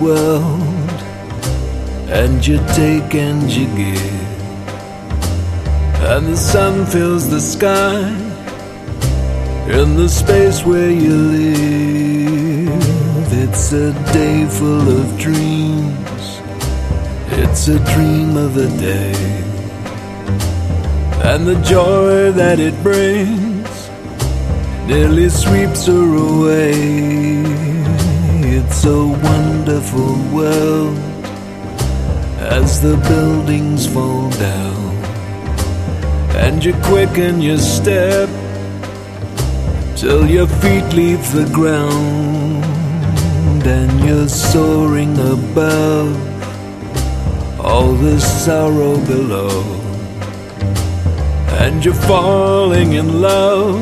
wonderful world, and you take and you give, and the sun fills the sky in the space where you live. It's a day full of dreams, it's a dream of a day, and the joy that it brings nearly sweeps her away. It's a wonderful world as the buildings fall down, and you quicken your step till your feet leave the ground, and you're soaring above all the sorrow below, and you're falling in love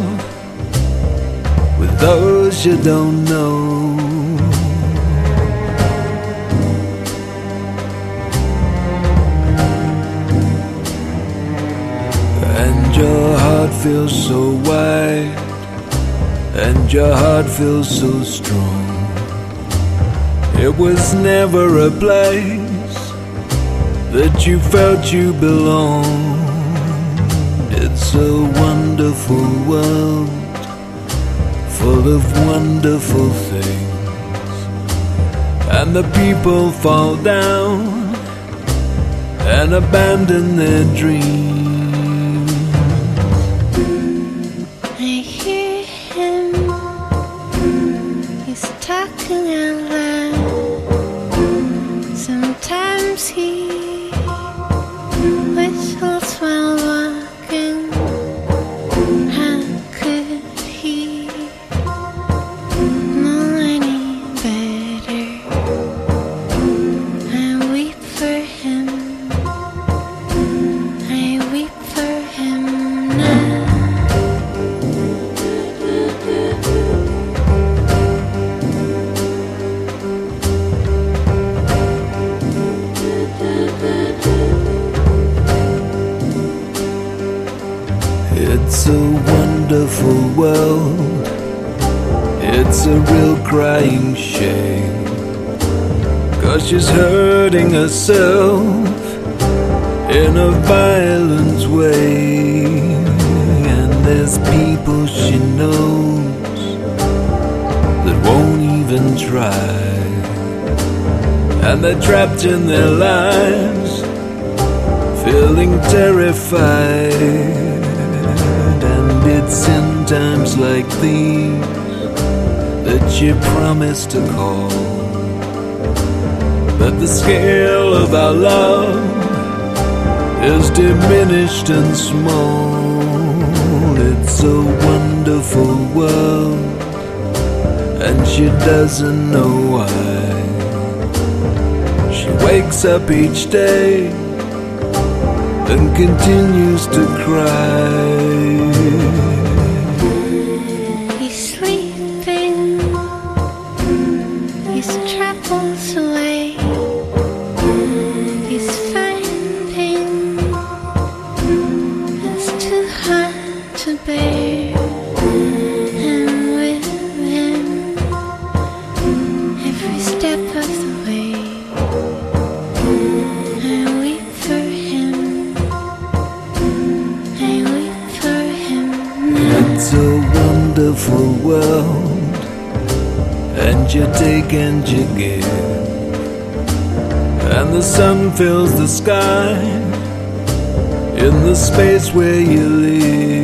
with those you don't know. And your heart feels so wide, and your heart feels so strong. It was never a place that you felt you belonged. It's a wonderful world full of wonderful things, and the people fall down and abandon their dreams. Feeling terrified. And it's in times like these that you promise to call. But the scale of our love is diminished and small. It's a wonderful world, and she doesn't know why. She wakes up each day and continues to cry. And you give. And the sun fills the sky in the space where you live.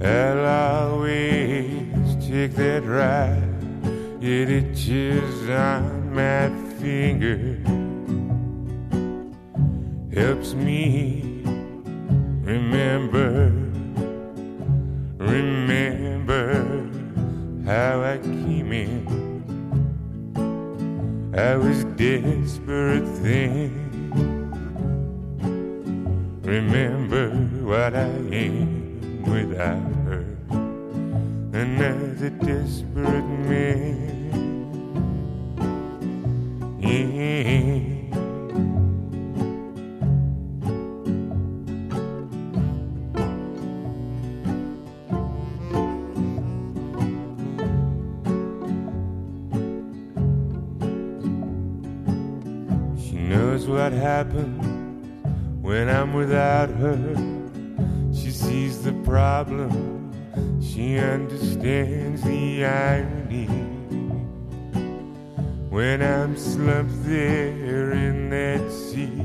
I'll always take that ride. It itches on my finger. Helps me remember, remember how I came in. I was desperate then. Remember what I am without her. And desperate man, yeah. Irony. When I'm slumped there in that seat,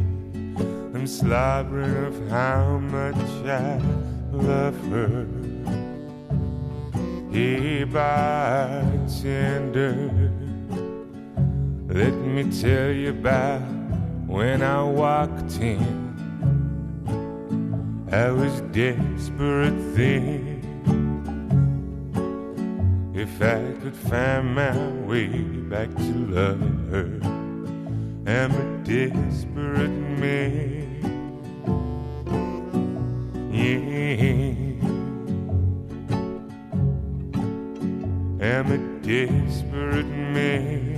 I'm slobbering of how much I love her. Hey, bartender, let me tell you about when I walked in. I was desperate then. If I could find my way back to loving her, I'm a desperate man. Yeah. I'm a desperate man.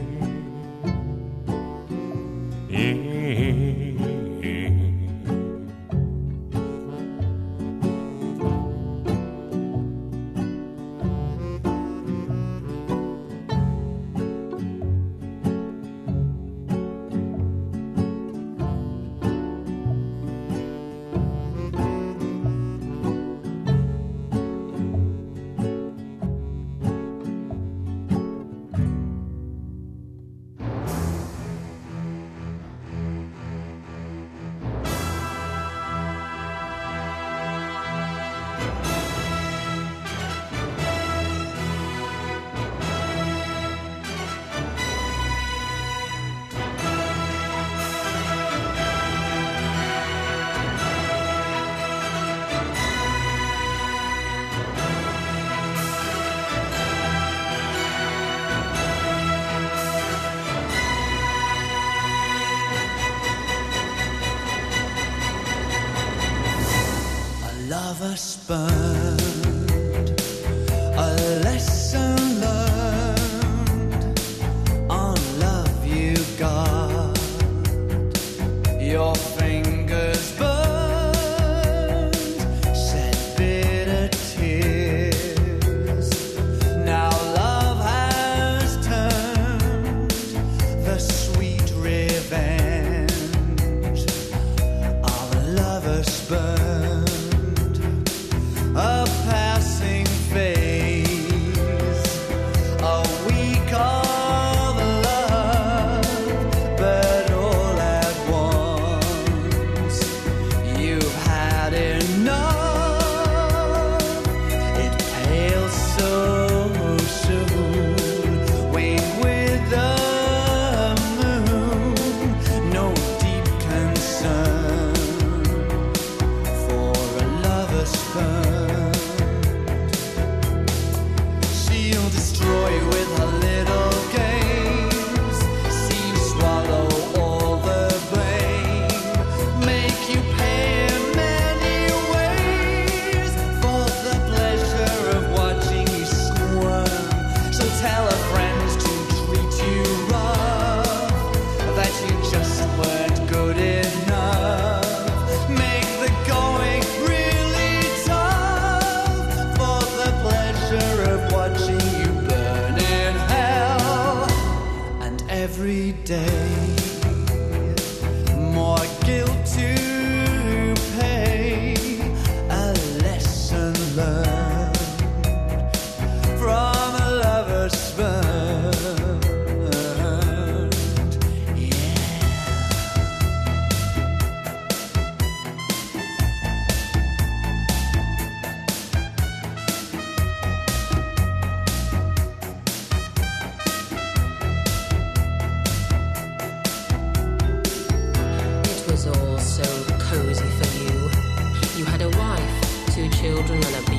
重要的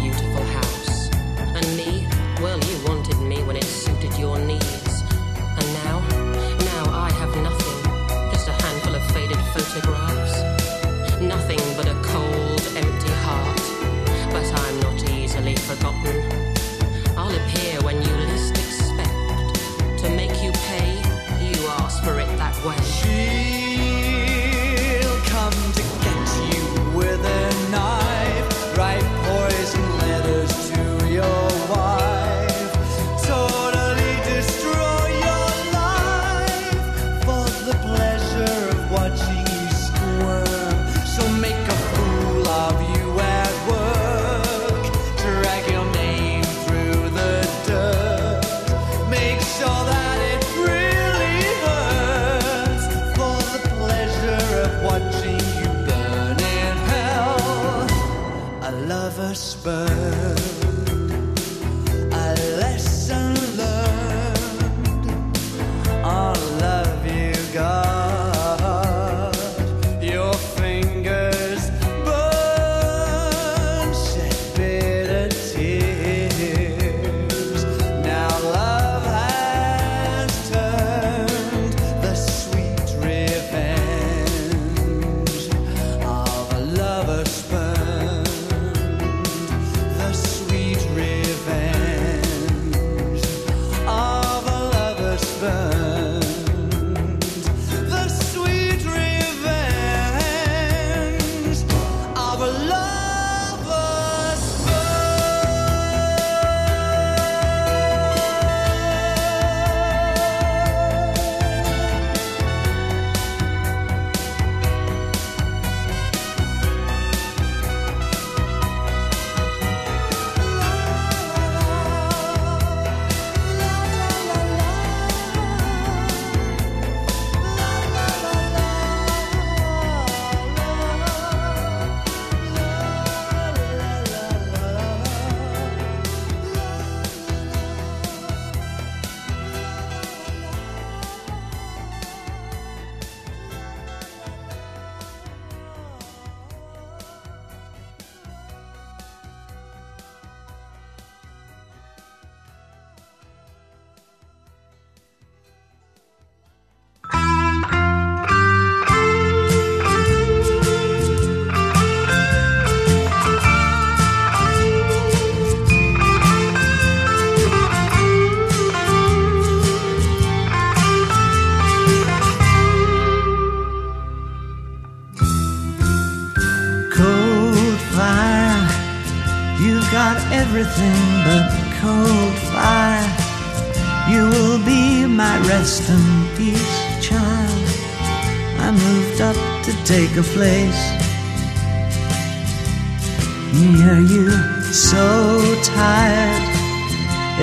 a place near you. So tired,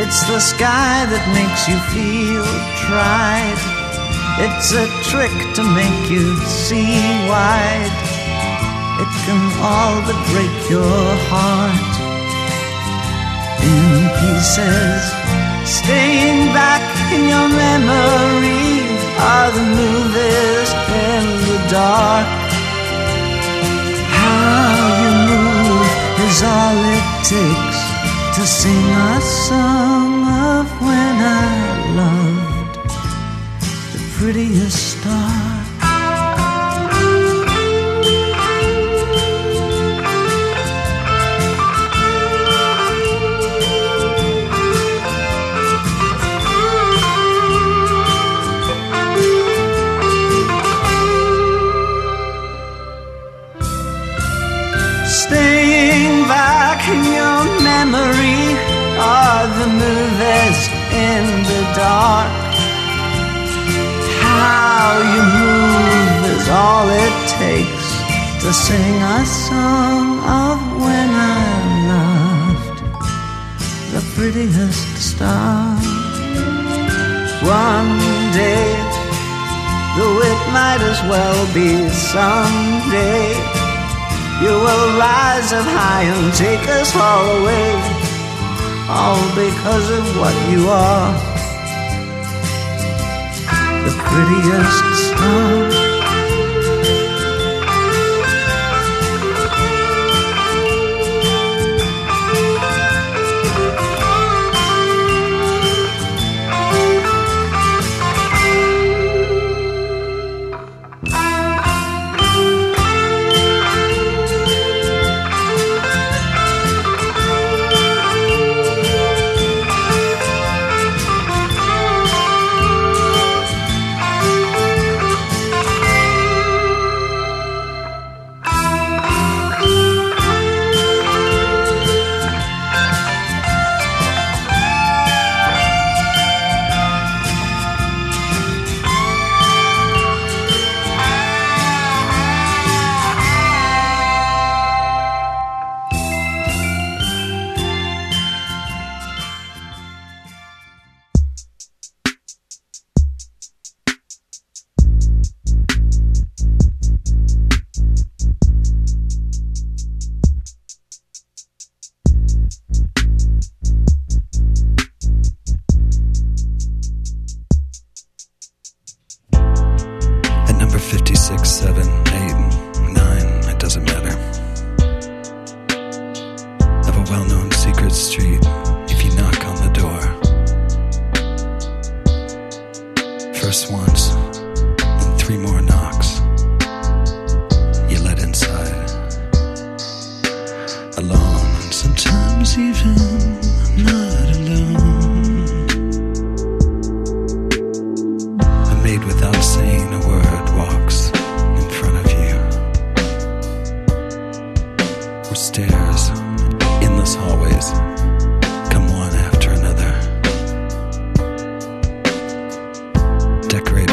it's the sky that makes you feel tried. It's a trick to make you see wide. It can all but break your heart in pieces. Staying back in your memory are the movies in the dark is all it takes to sing a song of when I loved the prettiest star. memory are the movies in the dark. How you move is all it takes to sing a song of when I loved the prettiest star. One day, though it might as well be someday. You will rise up high and take us all away, all because of what you are. The prettiest star. decorated.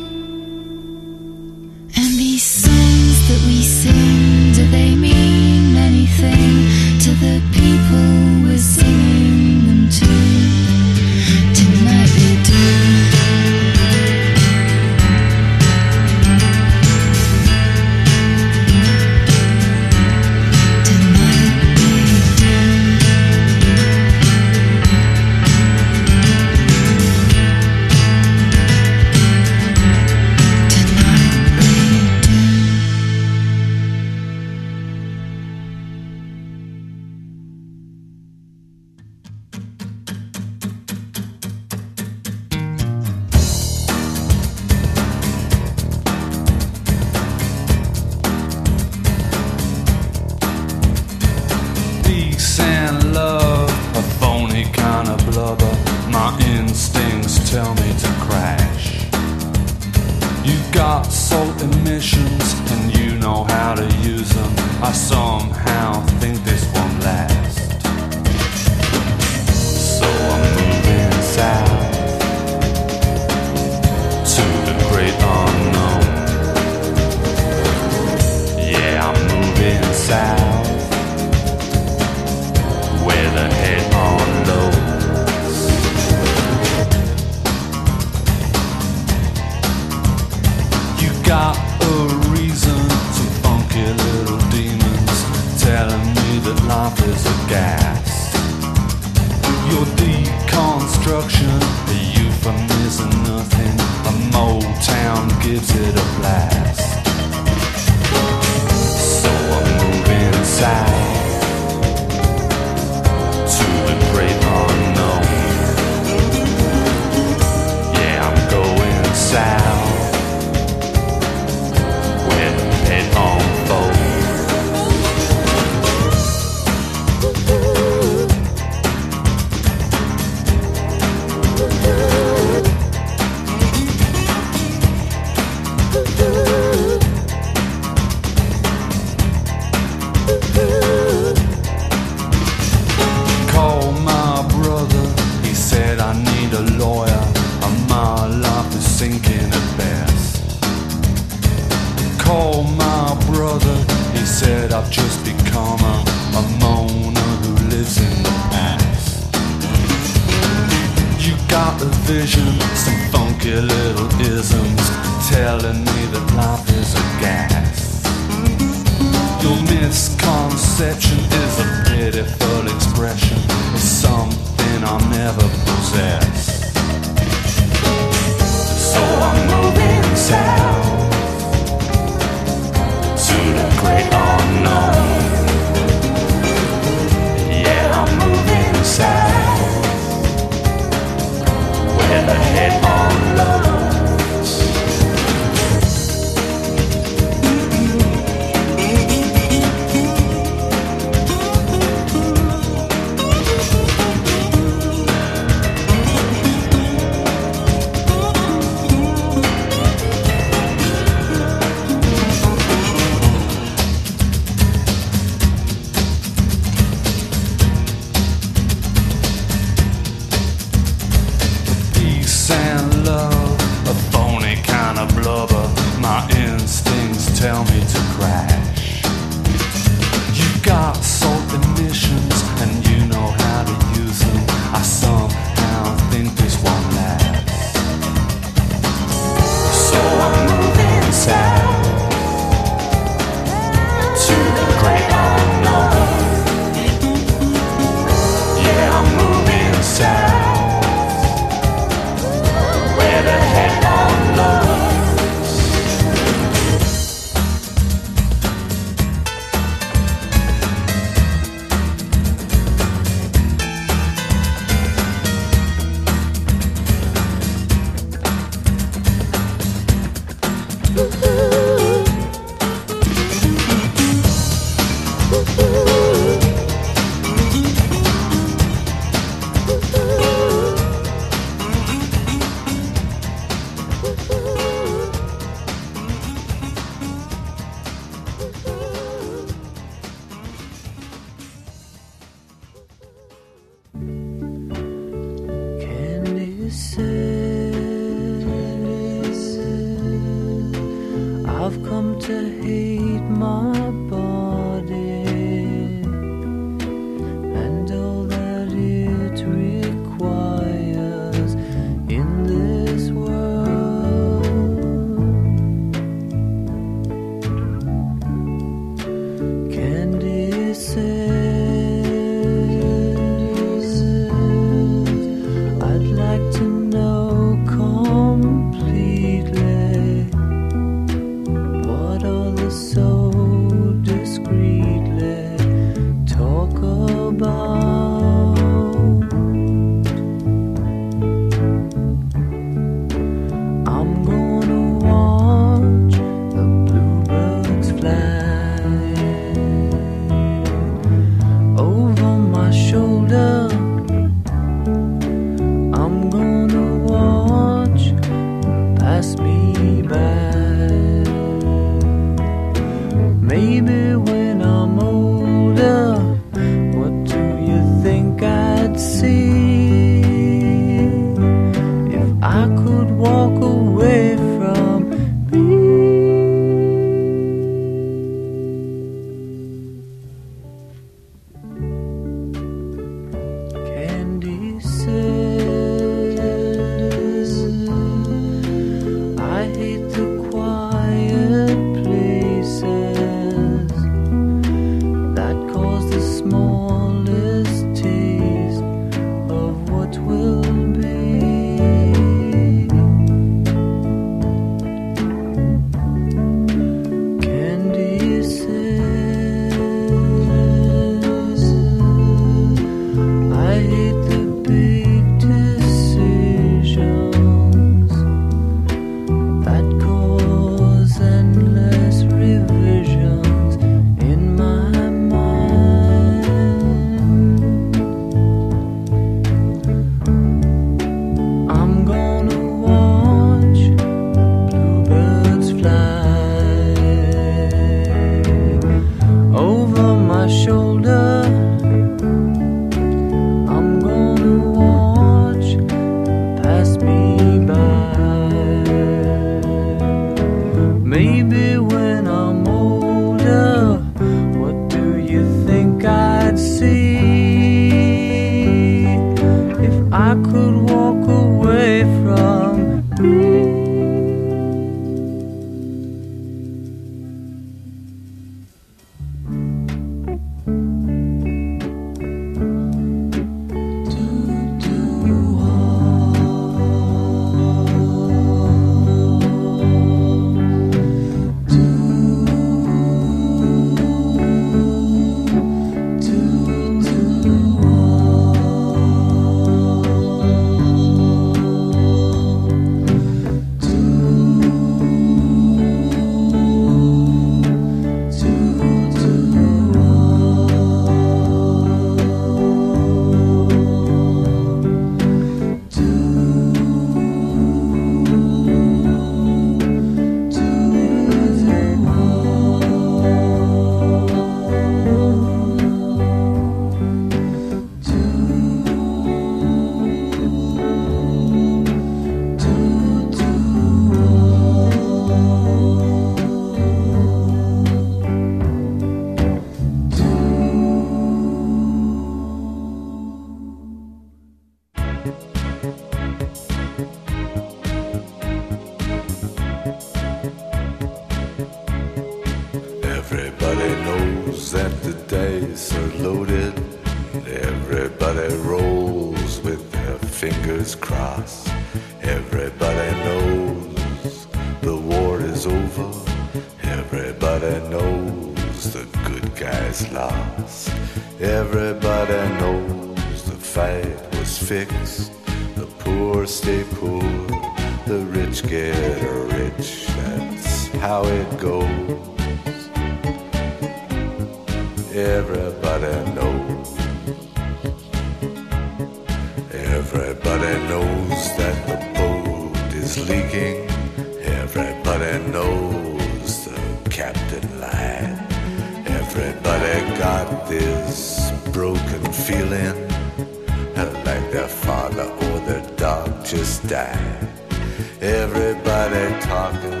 Everybody talking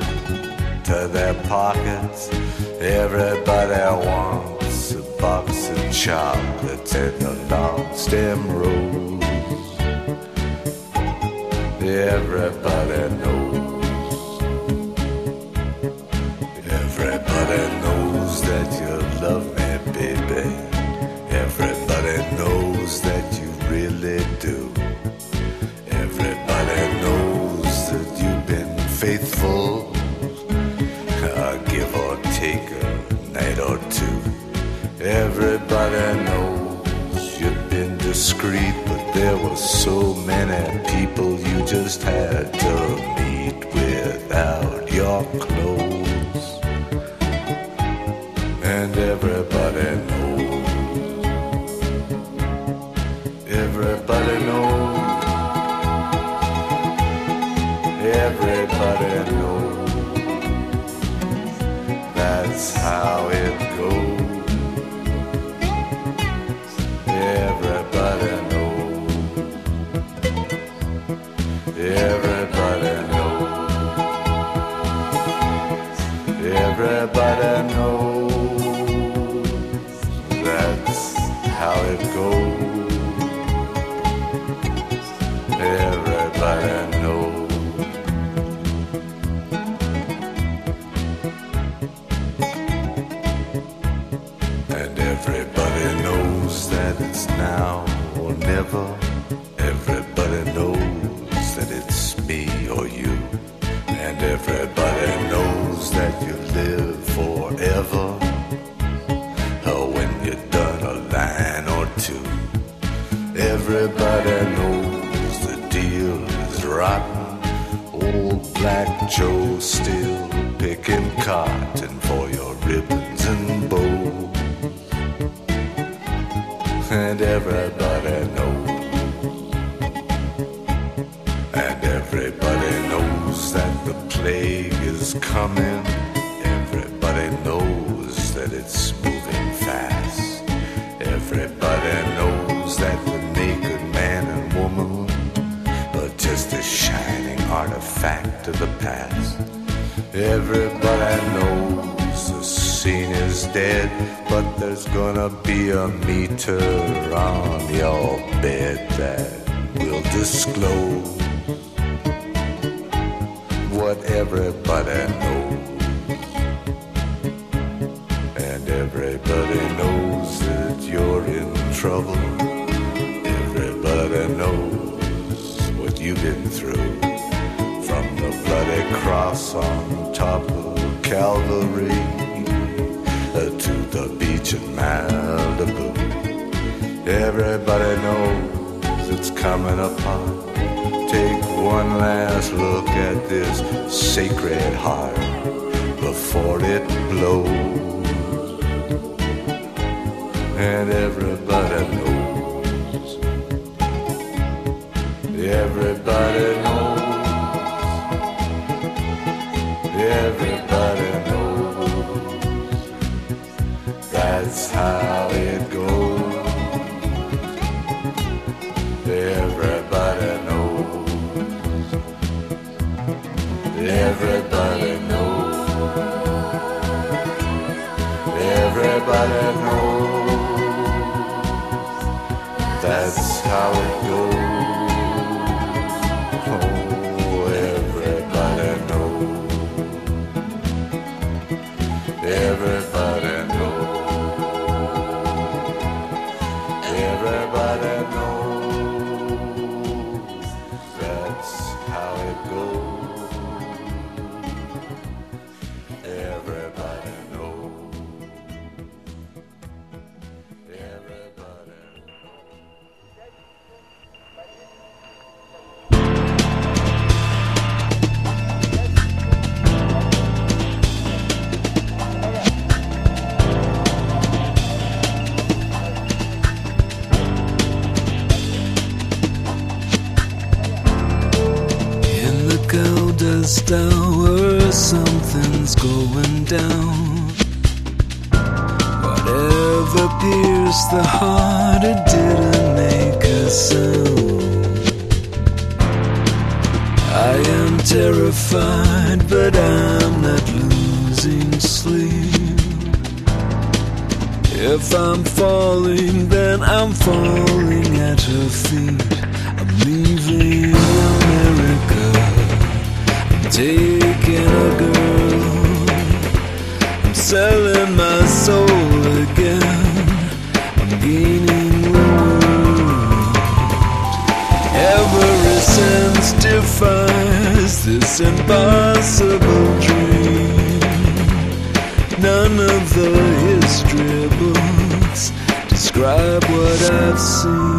to their pockets. Everybody wants a box of chocolates and a long stem rose. Everybody knows. Discreet, but there were so many people you just had to meet without your clothes. Everybody knows that it's me or you. And everybody knows that you live forever. Or when you're done a line or two. Everybody knows the deal is rotten. Old Black Joe still picking cotton for your ribbons and bows. And everybody is coming. Everybody knows that it's moving fast. Everybody knows that the naked man and woman are just a shining artifact of the past. Everybody knows the scene is dead, but there's gonna be a meter on your bed that will disclose everybody knows. And everybody knows that you're in trouble. Everybody knows what you've been through. From the bloody cross on top of Calvary uh, to the beach in Malibu. Everybody knows it's coming upon. One last look at this sacred heart before it blows. And everybody knows. Everybody knows. Everybody knows. That's how falling at her feet. I'm leaving America. I'm taking a girl. I'm selling my soul again. I'm gaining the world. Every sense defies this impossible dream. None of the I've seen.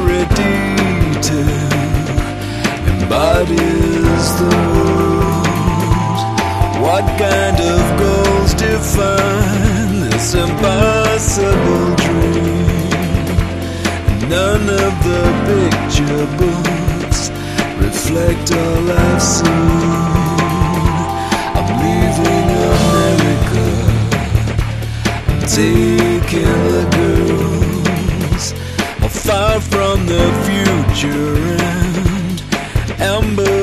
Detail embodies the world. What kind of goals define this impossible dream? None of the picture books reflect all I've seen. I'm leaving America. Taking the girls far from the future. And ambush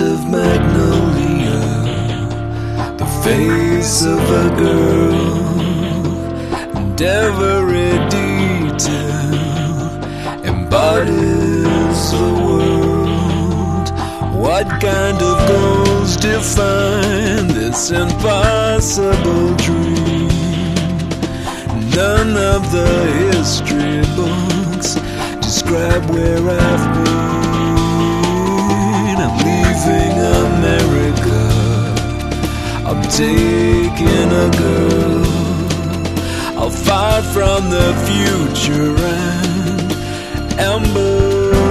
of magnolia, the face of a girl, and every detail embodies the world. What kind of goals define this impossible dream? None of the history books describe where I've been. Leaving America. I'm taking a girl. I'll fire from the future and ambush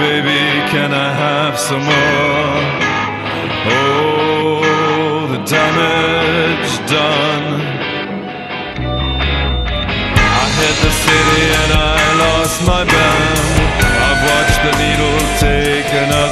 baby. Can I have some more? Oh, the damage done. I hit the city and I lost my band. I've watched the needle take another